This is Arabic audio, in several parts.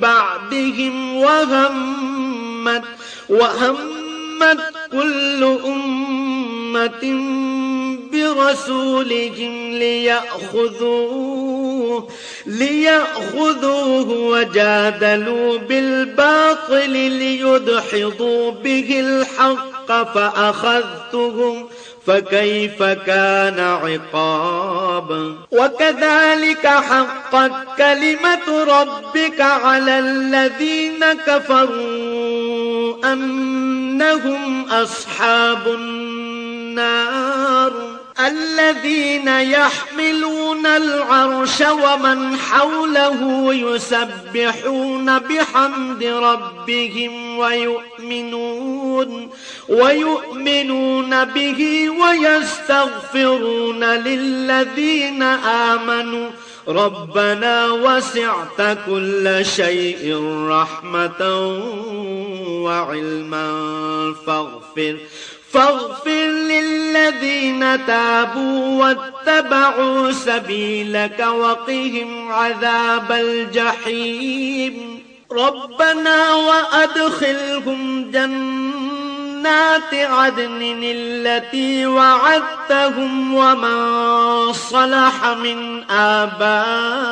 بعدهم وهمت وهمت كل أمة برسولهم ليأخذوه ليأخذوه وجادلوا بالباطل ليدحضوا به الحق فأخذتهم فكيف كان عقاب؟ وكذلك حقت كلمة ربك على الذين كفروا أنهم أصحاب النار. الذين يحملون العرش ومن حوله يسبحون بحمد ربهم ويؤمنون. ويؤمنون به ويستغفرون للذين آمنوا. ربنا وسعت كل شيء رحمة وعلما. فاغفر فاغفر للذين تابوا واتبعوا سبيلك وقهم عذاب الجحيم. ربنا وأدخلهم جنات عدن التي وعدتهم ومن صلح من آبائهم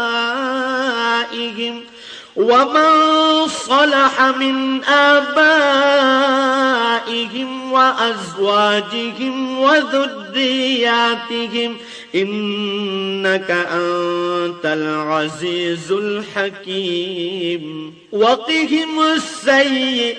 ومن صلح من آبائهم وأزواجهم وذرياتهم إنك أنت العزيز الحكيم وقهم السيئات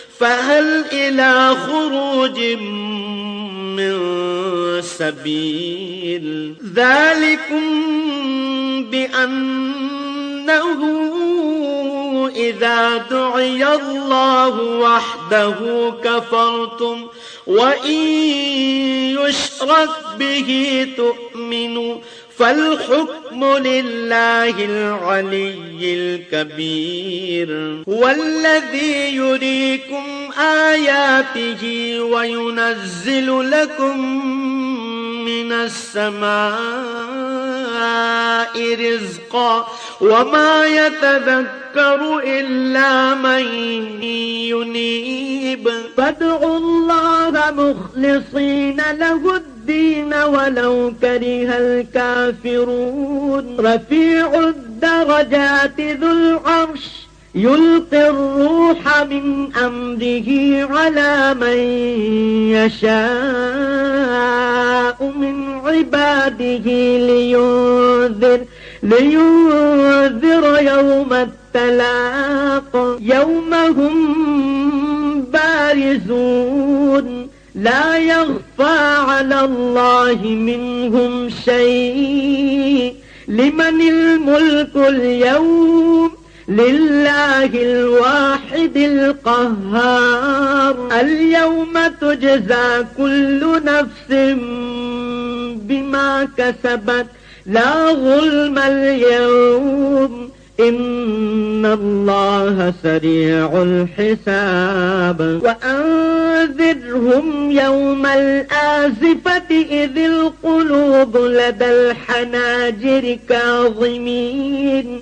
فهل إلى خروج من سبيل ذلكم بأنه إذا دعي الله وحده كفرتم وإن يشرك به تؤمنوا فالحكم لله العلي الكبير. هو الذي يريكم آياته وينزل لكم من السماء رزقا وما يتذكر إلا من ينيب. فادعوا الله مخلصين له الدين ولو كره الكافرون. رفيع الدرجات ذو العرش يلقي الروح من أمره على من يشاء من عباده لينذر لينذر يوم التلاق. يوم هم بارزون. لا يخفى على الله منهم شيء. لمن الملك اليوم؟ لله الواحد القهار. اليوم تجزى كل نفس بما كسبت. لا ظلم اليوم. إن الله سريع الحساب وأنذرهم يوم الآزفة إذ القلوب لدى الحناجر كاظمين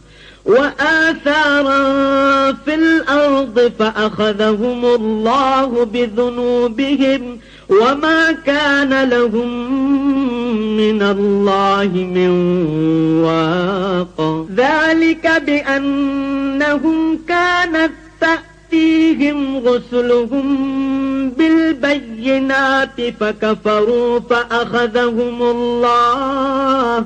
وآثارا في الأرض فأخذهم الله بذنوبهم وما كان لهم من الله من واق. ذلك بأنهم كانت تأتيهم رسلهم بالبينات فكفروا فأخذهم الله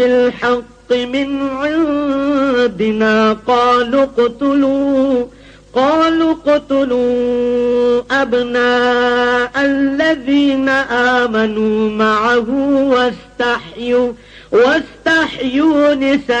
بالحق من عندنا قالوا اقتلوا قالوا اقتلوا أبناء الذين آمنوا معه واستحيوا واستحيوا نساءهم.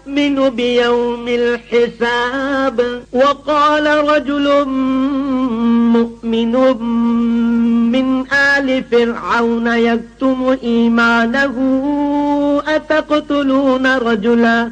بيوم الحساب وقال رجل مؤمن من آل فرعون يكتم إيمانه أتقتلون رجلا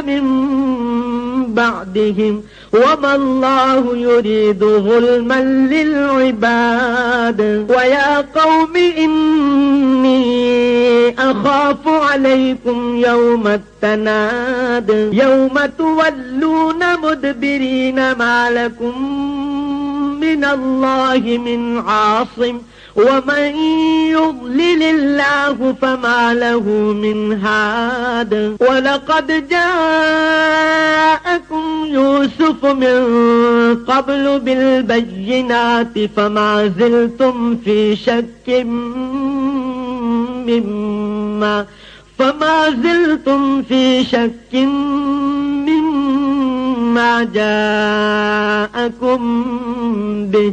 من بعدهم وما الله يريد ظلما للعباد. ويا قوم إني أخاف عليكم يوم التناد. يوم تولون مدبرين ما لكم من الله من عاصم. ومن يضلل الله فما له من هاد. ولقد جاءكم يوسف من قبل بالبينات فما زلتم في شك مما فما زلتم في شك مما جاءكم به.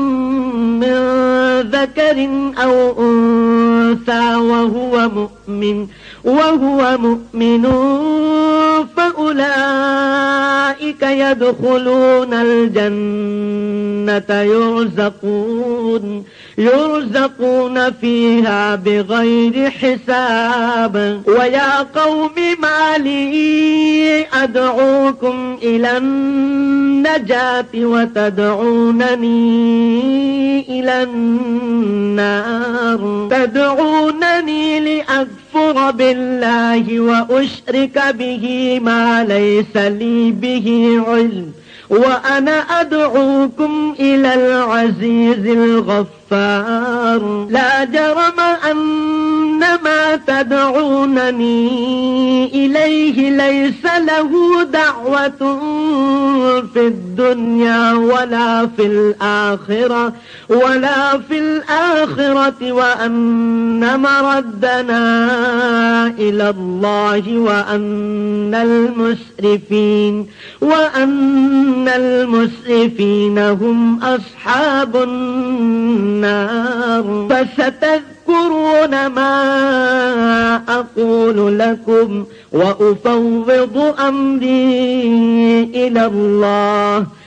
من ذكر أو أنثى وهو مؤمن وهو مؤمن فأولئك يدخلون الجنة يرزقون يرزقون فيها بغير حساب ويا قوم ما لي أدعوكم إلى النجاة وتدعونني إلى النار. تدعونني لأكفر بالله وأشرك به ما ليس لي به علم. وأنا أدعوكم إلى العزيز الغفار لا جرم أن ما تدعونني إليه ليس له دعوة في الدنيا ولا في الآخرة ولا في الآخرة وأن مردنا إلى الله وأن المسرفين وأن المسرفين هم أصحاب النار. فستذكرون ما أقول لكم وأفوض أمري إلى الله.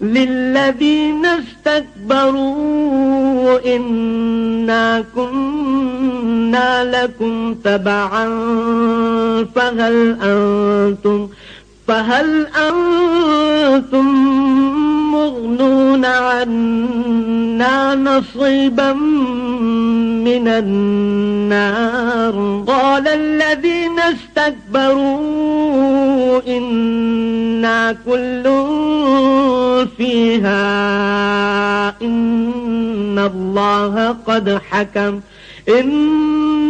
للذين استكبروا إنا كنا لكم تبعا فهل أنتم فهل أنتم مغنون عنا نصيبا من النار؟ قال الذين استكبروا إنا كل فيها إن الله قد حكم إن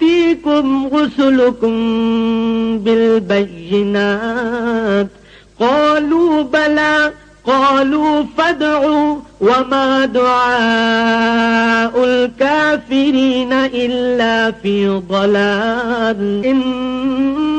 تأتيكم رسلكم بالبينات. قالوا بلى قالوا فادعوا وما دعاء الكافرين إلا في ضلال.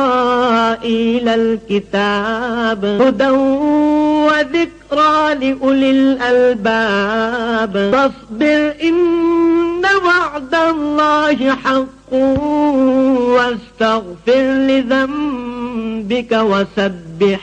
إسرائيل الكتاب هدى وذكرى لأولي الألباب. فاصبر إن وعد الله حق واستغفر لذنبك وسبح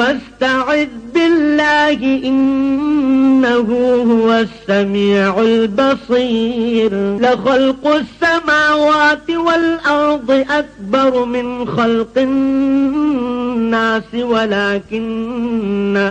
فاستعذ بالله إنه هو السميع البصير. لخلق السماوات والأرض أكبر من خلق الناس ولكن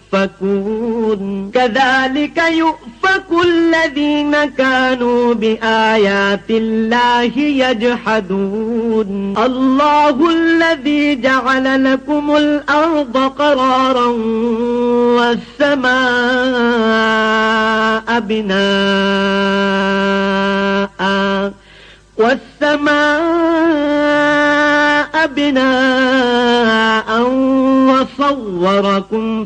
تؤفكون كذلك يؤفك الذين كانوا بآيات الله يجحدون. الله الذي جعل لكم الأرض قرارا والسماء بناء والسماء بناء وصوركم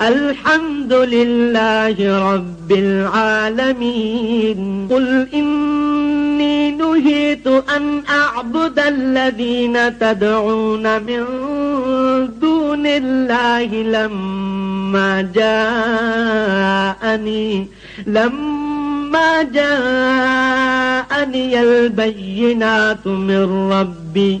الحمد لله رب العالمين. قل إني نهيت أن أعبد الذين تدعون من دون الله لما جاءني لما جاءني البينات من ربي.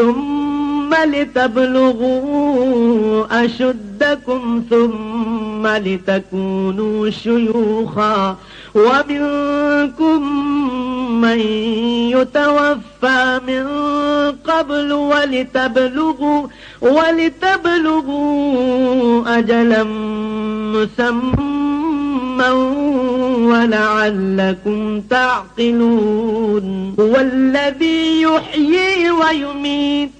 ثم لتبلغوا أشدكم ثم لتكونوا شيوخا ومنكم من يتوفى من قبل ولتبلغوا ولتبلغوا أجلا مسمى ولعلكم تعقلون. هو الذي يحيي ويميت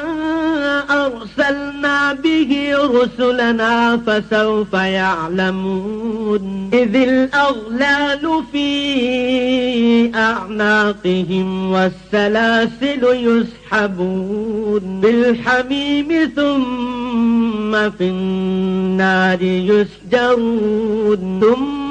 أرسلنا به رسلنا فسوف يعلمون. إذ الأغلال في أعناقهم والسلاسل يسحبون. بالحميم ثم في النار يسجرون. ثم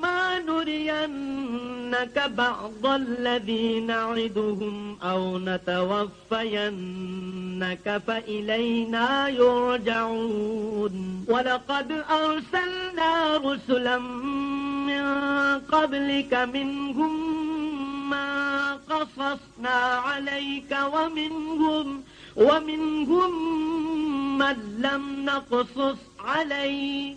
فإما نرينك بعض الذي نعدهم أو نتوفينك فإلينا يرجعون. ولقد أرسلنا رسلا من قبلك منهم ما قصصنا عليك ومنهم ومنهم من لم نقصص عليك.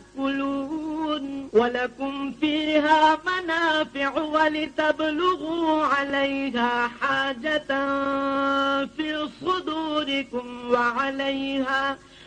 ولكم فيها منافع ولتبلغوا عليها حاجة في صدوركم وعليها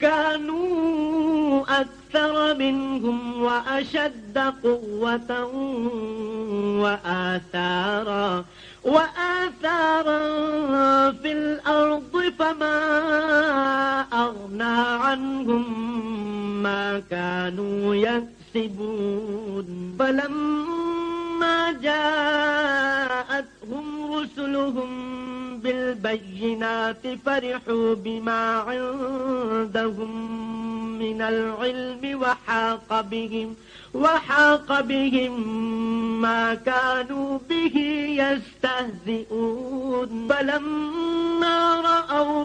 كانوا أكثر منهم وأشد قوة وآثارا وآثارا في الأرض فما أغنى عنهم ما كانوا يكسبون. فلما جاءتهم رسلهم بالبينات فرحوا بما عندهم من العلم وحاق بهم وحاق بهم ما كانوا به يستهزئون. فلما رأوا